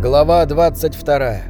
Глава 22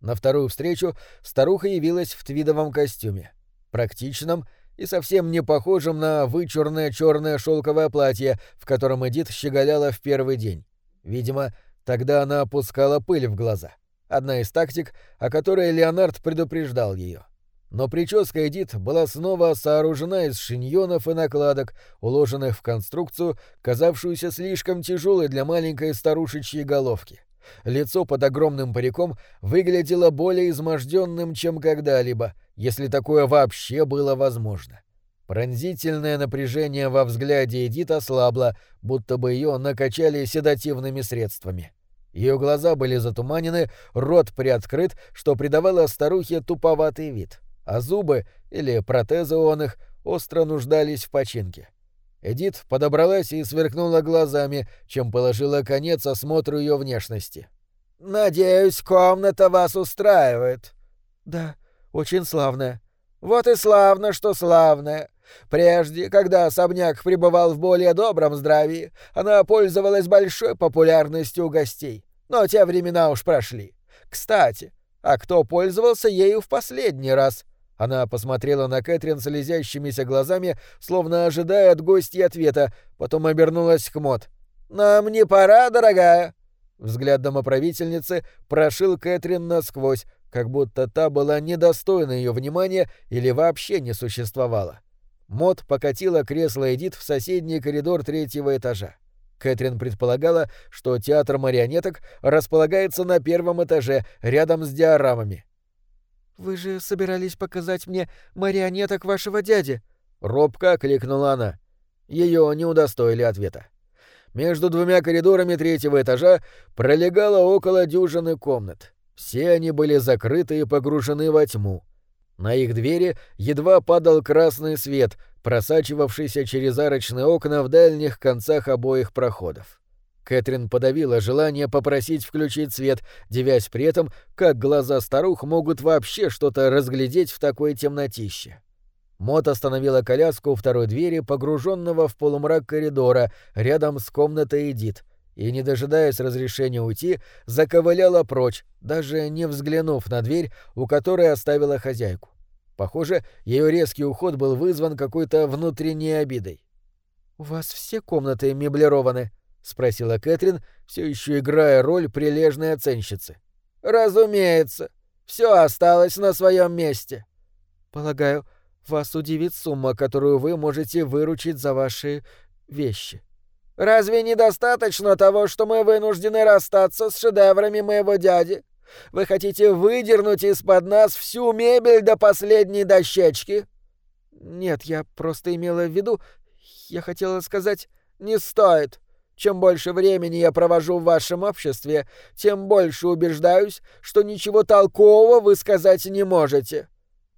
На вторую встречу старуха явилась в твидовом костюме. Практичном и совсем не похожем на вычурное черное шелковое платье, в котором Эдит щеголяла в первый день. Видимо, тогда она опускала пыль в глаза. Одна из тактик, о которой Леонард предупреждал ее. Но прическа Эдит была снова сооружена из шиньонов и накладок, уложенных в конструкцию, казавшуюся слишком тяжелой для маленькой старушечьей головки. Лицо под огромным париком выглядело более изможденным, чем когда-либо, если такое вообще было возможно. Пронзительное напряжение во взгляде Эдит ослабло, будто бы ее накачали седативными средствами. Ее глаза были затуманены, рот приоткрыт, что придавало старухе туповатый вид, а зубы, или протезы он их, остро нуждались в починке. Эдит подобралась и сверкнула глазами, чем положила конец осмотру ее внешности. «Надеюсь, комната вас устраивает». «Да, очень славная». «Вот и славно, что славная. Прежде, когда особняк пребывал в более добром здравии, она пользовалась большой популярностью у гостей. Но те времена уж прошли. Кстати, а кто пользовался ею в последний раз?» Она посмотрела на Кэтрин слезящимися глазами, словно ожидая от гостей ответа, потом обернулась к Мот. «Нам не пора, дорогая?» Взгляд домоправительницы прошил Кэтрин насквозь, как будто та была недостойна ее внимания или вообще не существовала. Мот покатила кресло Эдит в соседний коридор третьего этажа. Кэтрин предполагала, что театр марионеток располагается на первом этаже, рядом с диорамами. «Вы же собирались показать мне марионеток вашего дяди?» Робко окликнула она. Ее не удостоили ответа. Между двумя коридорами третьего этажа пролегало около дюжины комнат. Все они были закрыты и погружены во тьму. На их двери едва падал красный свет, просачивавшийся через арочные окна в дальних концах обоих проходов. Кэтрин подавила желание попросить включить свет, девясь при этом, как глаза старух могут вообще что-то разглядеть в такой темнотище. Мот остановила коляску у второй двери, погруженного в полумрак коридора, рядом с комнатой Эдит, и, не дожидаясь разрешения уйти, заковыляла прочь, даже не взглянув на дверь, у которой оставила хозяйку. Похоже, ее резкий уход был вызван какой-то внутренней обидой. «У вас все комнаты меблированы?» — спросила Кэтрин, все еще играя роль прилежной оценщицы. «Разумеется. Все осталось на своем месте». «Полагаю, вас удивит сумма, которую вы можете выручить за ваши вещи». «Разве недостаточно того, что мы вынуждены расстаться с шедеврами моего дяди? Вы хотите выдернуть из-под нас всю мебель до последней дощечки?» «Нет, я просто имела в виду... Я хотела сказать...» «Не стоит. Чем больше времени я провожу в вашем обществе, тем больше убеждаюсь, что ничего толкового вы сказать не можете».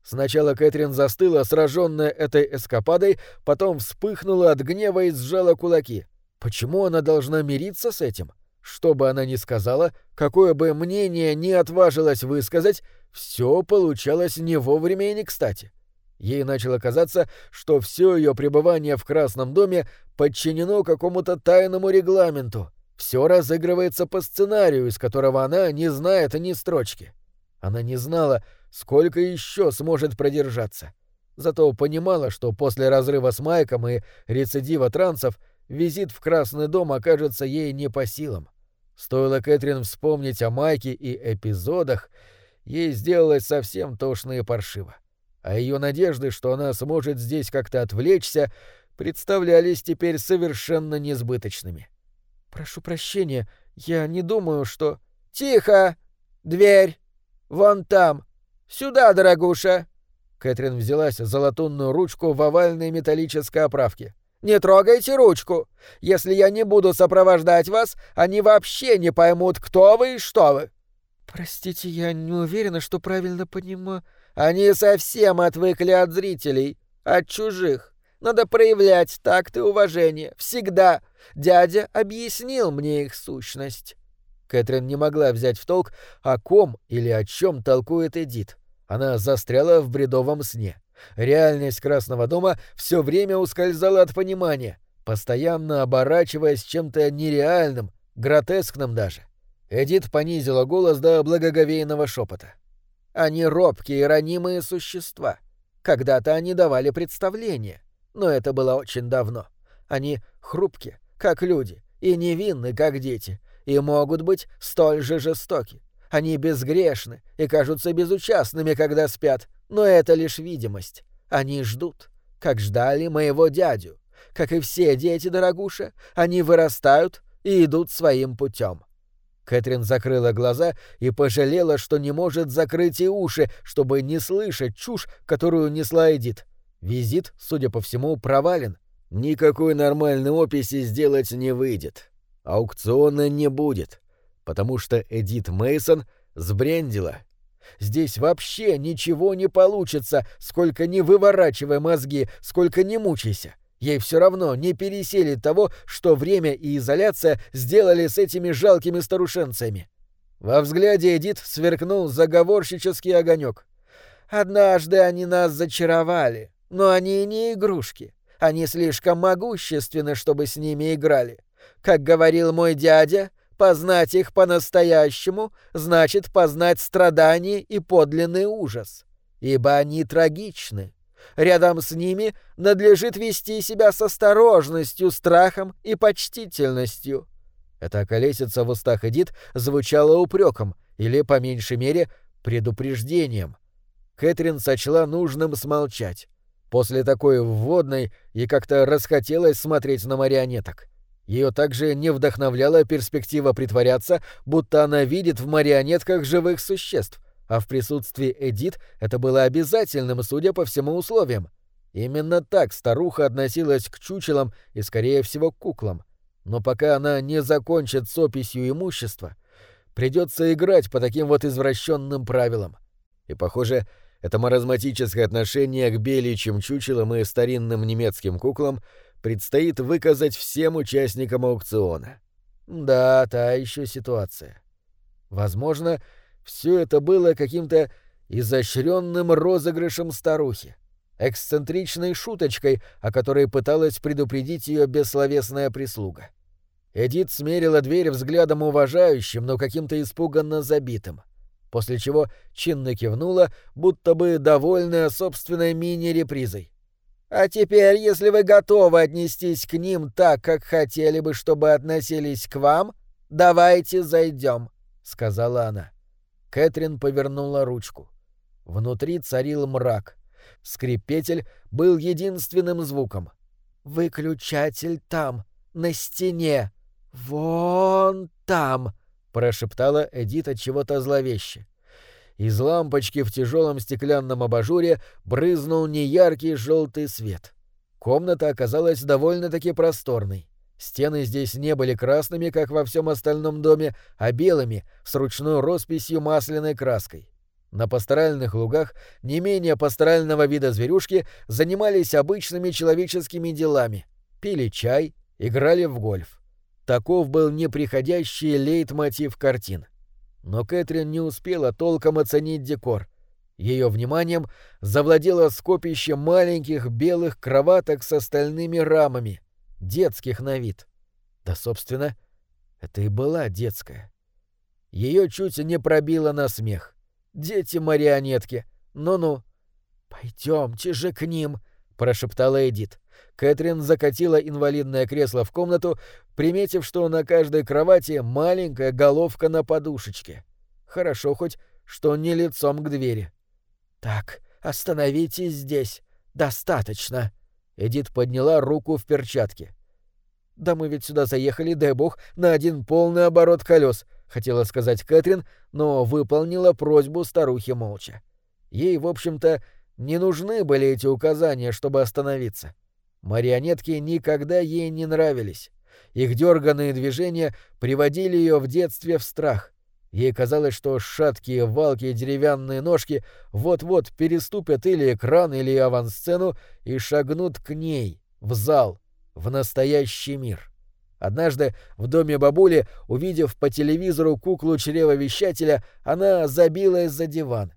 Сначала Кэтрин застыла, сраженная этой эскападой, потом вспыхнула от гнева и сжала кулаки. Почему она должна мириться с этим? Что бы она ни сказала, какое бы мнение ни отважилась высказать, все получалось не вовремя и не кстати. Ей начало казаться, что все ее пребывание в Красном доме подчинено какому-то тайному регламенту. Все разыгрывается по сценарию, из которого она не знает ни строчки. Она не знала, сколько еще сможет продержаться. Зато понимала, что после разрыва с Майком и рецидива трансов визит в Красный дом окажется ей не по силам. Стоило Кэтрин вспомнить о Майке и эпизодах, ей сделалось совсем тошно и паршиво а ее надежды, что она сможет здесь как-то отвлечься, представлялись теперь совершенно несбыточными. «Прошу прощения, я не думаю, что...» «Тихо! Дверь! Вон там! Сюда, дорогуша!» Кэтрин взялась за латунную ручку в овальной металлической оправке. «Не трогайте ручку! Если я не буду сопровождать вас, они вообще не поймут, кто вы и что вы!» «Простите, я не уверена, что правильно понимаю...» Они совсем отвыкли от зрителей, от чужих. Надо проявлять такт и уважение. Всегда. Дядя объяснил мне их сущность. Кэтрин не могла взять в толк, о ком или о чем толкует Эдит. Она застряла в бредовом сне. Реальность Красного дома все время ускользала от понимания, постоянно оборачиваясь чем-то нереальным, гротескным даже. Эдит понизила голос до благоговейного шепота. «Они робкие и ранимые существа. Когда-то они давали представление, но это было очень давно. Они хрупкие, как люди, и невинны, как дети, и могут быть столь же жестоки. Они безгрешны и кажутся безучастными, когда спят, но это лишь видимость. Они ждут, как ждали моего дядю. Как и все дети, дорогуша, они вырастают и идут своим путем. Кэтрин закрыла глаза и пожалела, что не может закрыть и уши, чтобы не слышать чушь, которую несла Эдит. Визит, судя по всему, провален. Никакой нормальной описи сделать не выйдет. Аукциона не будет, потому что Эдит Мейсон сбрендила. Здесь вообще ничего не получится, сколько не выворачивай мозги, сколько не мучайся. Ей все равно не переселит того, что время и изоляция сделали с этими жалкими старушенцами. Во взгляде Эдит сверкнул заговорщический огонек. «Однажды они нас зачаровали, но они не игрушки. Они слишком могущественны, чтобы с ними играли. Как говорил мой дядя, познать их по-настоящему значит познать страдания и подлинный ужас. Ибо они трагичны, Рядом с ними надлежит вести себя с осторожностью, страхом и почтительностью. Эта колесица в устах Эдит звучала упреком или, по меньшей мере, предупреждением. Кэтрин сочла нужным смолчать. После такой вводной ей как-то расхотелось смотреть на марионеток. Ее также не вдохновляла перспектива притворяться, будто она видит в марионетках живых существ, а в присутствии Эдит это было обязательным, судя по всему условиям. Именно так старуха относилась к чучелам и, скорее всего, к куклам. Но пока она не закончит с описью имущества, придется играть по таким вот извращенным правилам. И, похоже, это маразматическое отношение к беличьим чучелам и старинным немецким куклам предстоит выказать всем участникам аукциона. Да, та еще ситуация. Возможно, все это было каким-то изощренным розыгрышем старухи, эксцентричной шуточкой, о которой пыталась предупредить ее бессловесная прислуга. Эдит смерила дверь взглядом уважающим, но каким-то испуганно забитым, после чего чинно кивнула, будто бы довольная собственной мини-репризой. «А теперь, если вы готовы отнестись к ним так, как хотели бы, чтобы относились к вам, давайте зайдем», — сказала она. Кэтрин повернула ручку. Внутри царил мрак. Скрипетель был единственным звуком. «Выключатель там, на стене, вон там», — прошептала Эдит от чего-то зловеще. Из лампочки в тяжелом стеклянном абажуре брызнул неяркий желтый свет. Комната оказалась довольно-таки просторной. Стены здесь не были красными, как во всем остальном доме, а белыми, с ручной росписью масляной краской. На пасторальных лугах не менее пасторального вида зверюшки занимались обычными человеческими делами, пили чай, играли в гольф. Таков был неприходящий лейтмотив картин. Но Кэтрин не успела толком оценить декор. Ее вниманием завладело скопище маленьких белых кроваток с остальными рамами — детских на вид. Да, собственно, это и была детская. Ее чуть не пробило на смех. Дети-марионетки. Ну-ну. Пойдемте же к ним, прошептала Эдит. Кэтрин закатила инвалидное кресло в комнату, приметив, что на каждой кровати маленькая головка на подушечке. Хорошо хоть, что не лицом к двери. Так, остановитесь здесь. Достаточно. Эдит подняла руку в перчатке. «Да мы ведь сюда заехали, дай бог, на один полный оборот колес», — хотела сказать Кэтрин, но выполнила просьбу старухи молча. Ей, в общем-то, не нужны были эти указания, чтобы остановиться. Марионетки никогда ей не нравились. Их дерганные движения приводили ее в детстве в страх. Ей казалось, что шаткие валки деревянные ножки вот-вот переступят или экран, или авансцену и шагнут к ней, в зал, в настоящий мир. Однажды в доме бабули, увидев по телевизору куклу чревовещателя, она забилась за диван.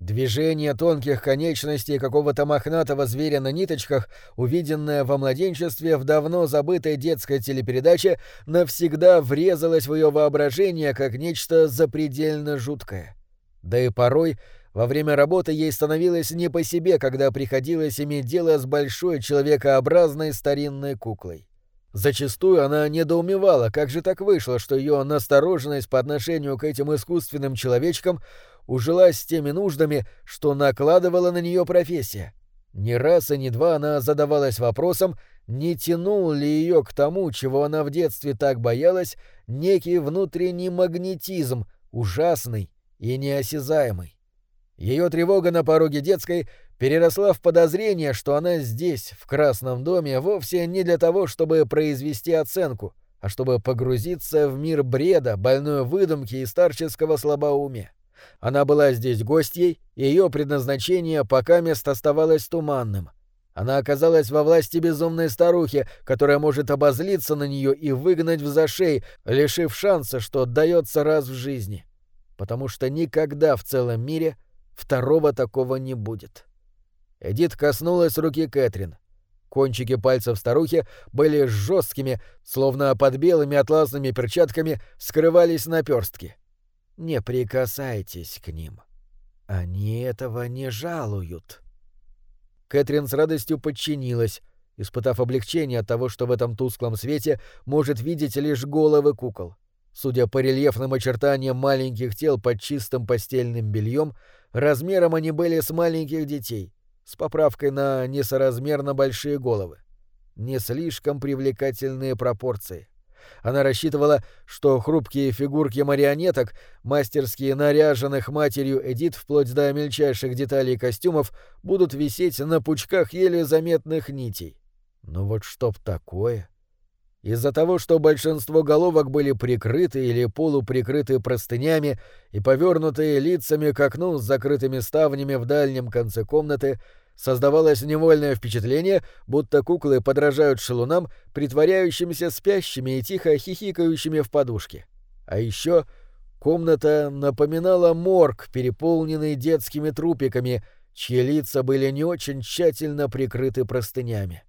Движение тонких конечностей какого-то мохнатого зверя на ниточках, увиденное во младенчестве в давно забытой детской телепередаче, навсегда врезалось в ее воображение как нечто запредельно жуткое. Да и порой во время работы ей становилось не по себе, когда приходилось иметь дело с большой человекообразной старинной куклой. Зачастую она недоумевала, как же так вышло, что ее настороженность по отношению к этим искусственным человечкам ужилась с теми нуждами, что накладывала на нее профессия. Ни раз и ни два она задавалась вопросом, не тянул ли ее к тому, чего она в детстве так боялась, некий внутренний магнетизм, ужасный и неосязаемый. Ее тревога на пороге детской переросла в подозрение, что она здесь, в Красном доме, вовсе не для того, чтобы произвести оценку, а чтобы погрузиться в мир бреда, больной выдумки и старческого слабоумия. Она была здесь гостьей, и ее предназначение пока мест оставалось туманным. Она оказалась во власти безумной старухи, которая может обозлиться на нее и выгнать в зашей, лишив шанса, что отдается раз в жизни. Потому что никогда в целом мире второго такого не будет. Эдит коснулась руки Кэтрин. Кончики пальцев старухи были жесткими, словно под белыми атласными перчатками скрывались наперстки. «Не прикасайтесь к ним. Они этого не жалуют». Кэтрин с радостью подчинилась, испытав облегчение от того, что в этом тусклом свете может видеть лишь головы кукол. Судя по рельефным очертаниям маленьких тел под чистым постельным бельем, размером они были с маленьких детей, с поправкой на несоразмерно большие головы. Не слишком привлекательные пропорции. Она рассчитывала, что хрупкие фигурки марионеток, мастерски наряженных матерью Эдит вплоть до мельчайших деталей костюмов, будут висеть на пучках еле заметных нитей. Но вот чтоб такое... Из-за того, что большинство головок были прикрыты или полуприкрыты простынями и повернутые лицами к окну с закрытыми ставнями в дальнем конце комнаты, создавалось невольное впечатление, будто куклы подражают шелунам, притворяющимся спящими и тихо хихикающими в подушке. А еще комната напоминала морг, переполненный детскими трупиками, чьи лица были не очень тщательно прикрыты простынями.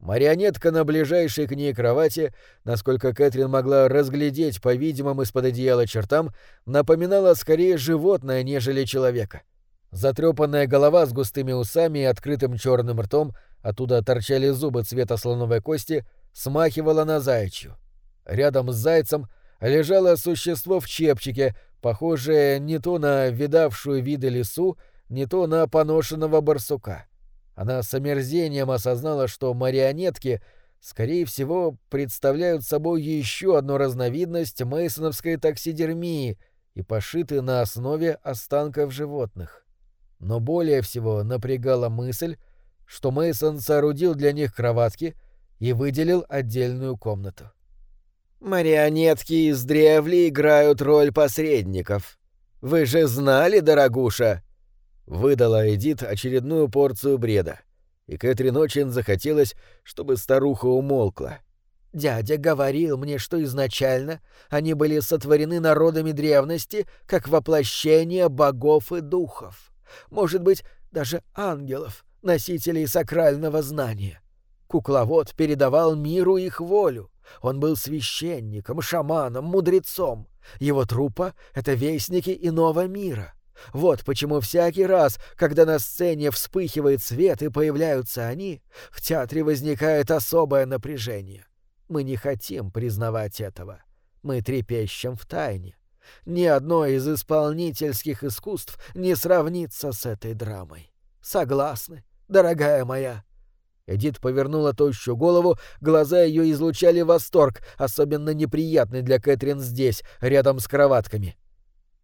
Марионетка на ближайшей к ней кровати, насколько Кэтрин могла разглядеть по видимым из-под одеяла чертам, напоминала скорее животное, нежели человека. Затрепанная голова с густыми усами и открытым черным ртом, оттуда торчали зубы цвета слоновой кости, смахивала на заячью. Рядом с зайцем лежало существо в чепчике, похожее не то на видавшую виды лису, не то на поношенного барсука. Она с омерзением осознала, что марионетки, скорее всего, представляют собой еще одну разновидность мейсоновской таксидермии и пошиты на основе останков животных. Но более всего напрягала мысль, что Мейсон соорудил для них кроватки и выделил отдельную комнату. «Марионетки из древли играют роль посредников. Вы же знали, дорогуша?» Выдала Эдит очередную порцию бреда, и Кэтрин очень захотелось, чтобы старуха умолкла. «Дядя говорил мне, что изначально они были сотворены народами древности как воплощение богов и духов. Может быть, даже ангелов, носителей сакрального знания. Кукловод передавал миру их волю. Он был священником, шаманом, мудрецом. Его трупа — это вестники иного мира. Вот почему всякий раз, когда на сцене вспыхивает свет и появляются они, в театре возникает особое напряжение. Мы не хотим признавать этого. Мы трепещем в тайне. Ни одно из исполнительских искусств не сравнится с этой драмой. Согласны, дорогая моя?» Эдит повернула тощую голову, глаза ее излучали восторг, особенно неприятный для Кэтрин здесь, рядом с кроватками.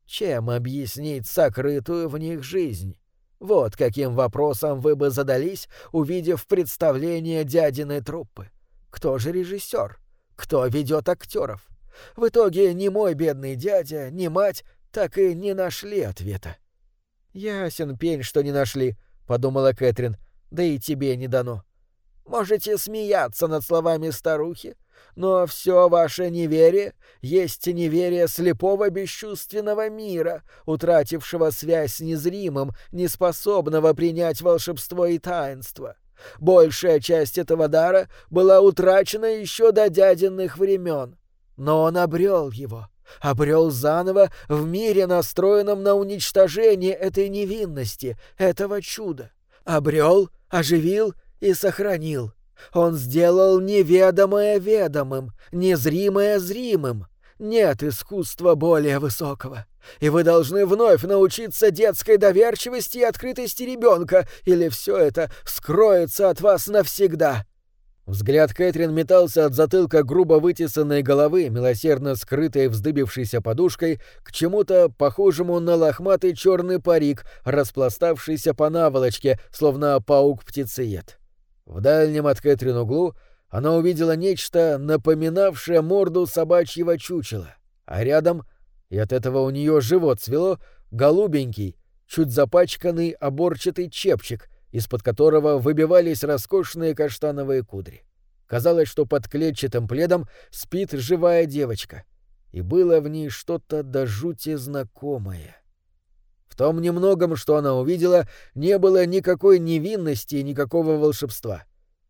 Чем объяснить сокрытую в них жизнь? Вот каким вопросом вы бы задались, увидев представление дядиной труппы. Кто же режиссер? Кто ведет актеров? В итоге ни мой бедный дядя, ни мать так и не нашли ответа. «Ясен пень, что не нашли», — подумала Кэтрин, — «да и тебе не дано». Можете смеяться над словами старухи, Но все ваше неверие есть неверие слепого бесчувственного мира, утратившего связь с незримым, неспособного принять волшебство и таинство. Большая часть этого дара была утрачена еще до дядиных времен. Но он обрел его, обрел заново в мире, настроенном на уничтожение этой невинности, этого чуда. Обрел, оживил и сохранил. Он сделал неведомое ведомым, незримое зримым. Нет искусства более высокого. И вы должны вновь научиться детской доверчивости и открытости ребенка, или все это скроется от вас навсегда. Взгляд Кэтрин метался от затылка грубо вытесанной головы, милосердно скрытой вздыбившейся подушкой, к чему-то похожему на лохматый черный парик, распластавшийся по наволочке, словно паук-птицеед. В дальнем от Кэтрин углу она увидела нечто, напоминавшее морду собачьего чучела, а рядом, и от этого у нее живот свело, голубенький, чуть запачканный оборчатый чепчик, из-под которого выбивались роскошные каштановые кудри. Казалось, что под клетчатым пледом спит живая девочка, и было в ней что-то до жути знакомое. В том немногом, что она увидела, не было никакой невинности и никакого волшебства.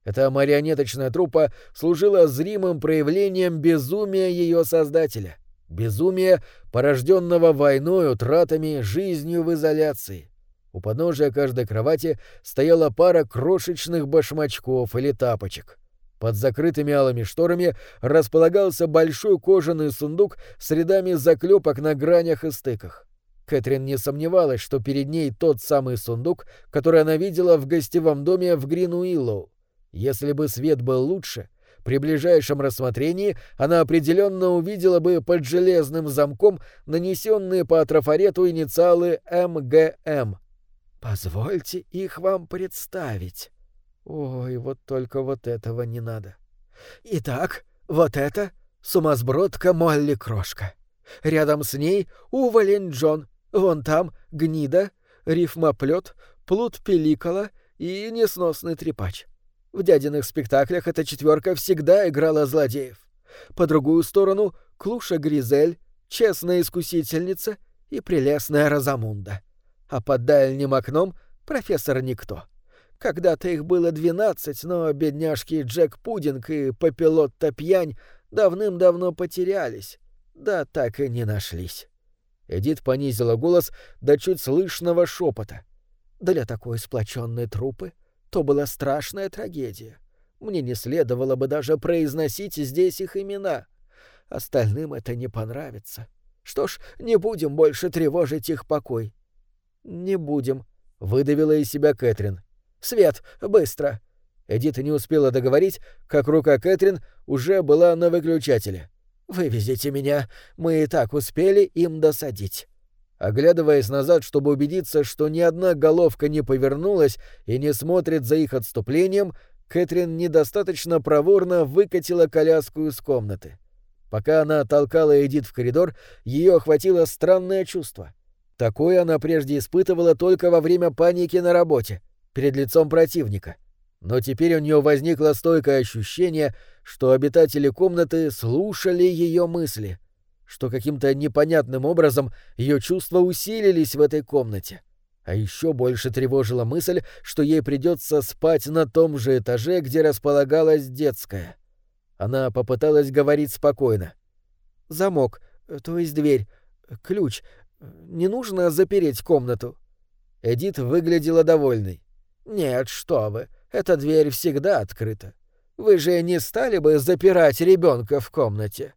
Эта марионеточная трупа служила зримым проявлением безумия ее создателя. Безумия, порожденного войной, утратами, жизнью в изоляции. У подножия каждой кровати стояла пара крошечных башмачков или тапочек. Под закрытыми алыми шторами располагался большой кожаный сундук с рядами заклепок на гранях и стыках. Кэтрин не сомневалась, что перед ней тот самый сундук, который она видела в гостевом доме в Грин-Уиллоу. Если бы свет был лучше, при ближайшем рассмотрении она определенно увидела бы под железным замком нанесенные по трафарету инициалы МГМ Позвольте их вам представить. Ой, вот только вот этого не надо. Итак, вот это сумасбродка Молли Крошка. Рядом с ней Увалень Джон. Вон там гнида, рифмоплет, плут пеликола и несносный трепач. В дядиных спектаклях эта четверка всегда играла злодеев. По другую сторону — Клуша Гризель, честная искусительница и прелестная Розамунда а под дальним окном профессор Никто. Когда-то их было двенадцать, но бедняжки Джек Пудинг и Папилот Топьянь давным-давно потерялись, да так и не нашлись. Эдит понизила голос до чуть слышного шепота. Для такой сплоченной трупы то была страшная трагедия. Мне не следовало бы даже произносить здесь их имена. Остальным это не понравится. Что ж, не будем больше тревожить их покой. «Не будем», — выдавила из себя Кэтрин. «Свет, быстро!» Эдита не успела договорить, как рука Кэтрин уже была на выключателе. «Вывезите меня, мы и так успели им досадить». Оглядываясь назад, чтобы убедиться, что ни одна головка не повернулась и не смотрит за их отступлением, Кэтрин недостаточно проворно выкатила коляску из комнаты. Пока она толкала Эдит в коридор, ее охватило странное чувство — Такое она прежде испытывала только во время паники на работе, перед лицом противника. Но теперь у нее возникло стойкое ощущение, что обитатели комнаты слушали ее мысли, что каким-то непонятным образом ее чувства усилились в этой комнате. А еще больше тревожила мысль, что ей придется спать на том же этаже, где располагалась детская. Она попыталась говорить спокойно. «Замок, то есть дверь, ключ, не нужно запереть комнату?» Эдит выглядела довольной. «Нет, что вы, эта дверь всегда открыта. Вы же не стали бы запирать ребенка в комнате?»